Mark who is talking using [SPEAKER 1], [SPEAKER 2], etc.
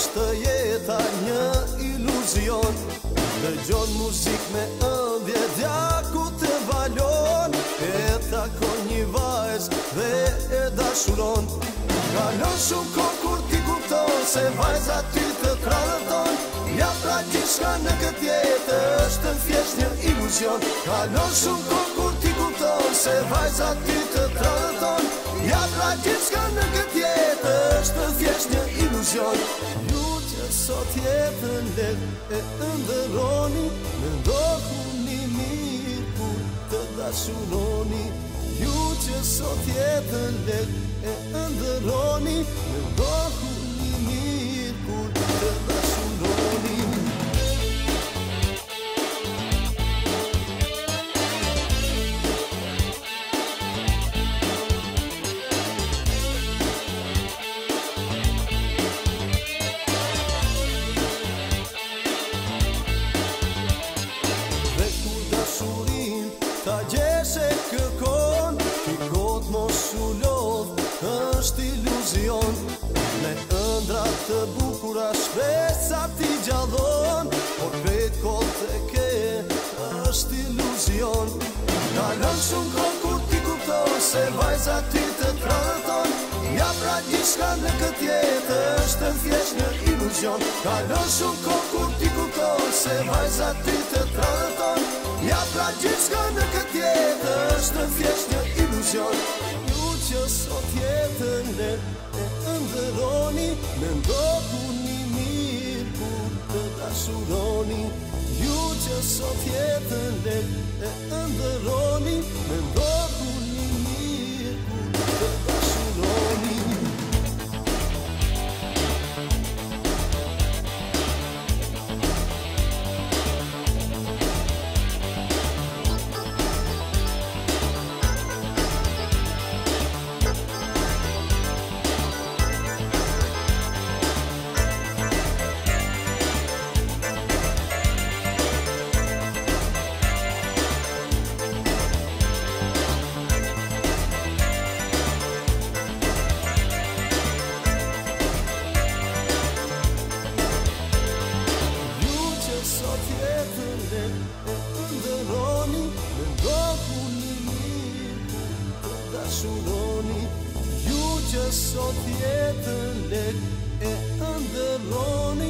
[SPEAKER 1] është jeta një iluzion Dhe gjonë muzik me ëndje dja ku të valon E takon një vajz dhe e dashuron Kalon shumë ko kur ti kupton se vajza ty të tradëton Ja pra gjishka në këtë jetë është në fjesht një iluzion Kalon shumë ko kur ti kupton se vajza ty të tradëton Ja pra gjishka në këtë jetë është në fjesht një iluzion zion Nu që sot jetën let e ndëroni Në doku një mirë ku të dashuroni Ju që sot jetën let e ndëroni Në doku një mirë ku të dashuroni qëndrat të bukura shpesa ti gjallon Por vetë kohë të ke është iluzion Në lënë shumë kohë kur ti kuptohë se vajza ti të tradëton Ja pra një shka në këtë jetë është në fjesht në iluzion Në lënë shumë kohë kur ti kuptohë se vajza ti të tradëton Ja pra një shka në këtë jetë është në fjesht në iluzion Një që sot jetën ne në ndodhuni mirë kur të dashuroni ju që sot jetën e ndëroni me dashuroni ju që sot jetën lek e ëndërroni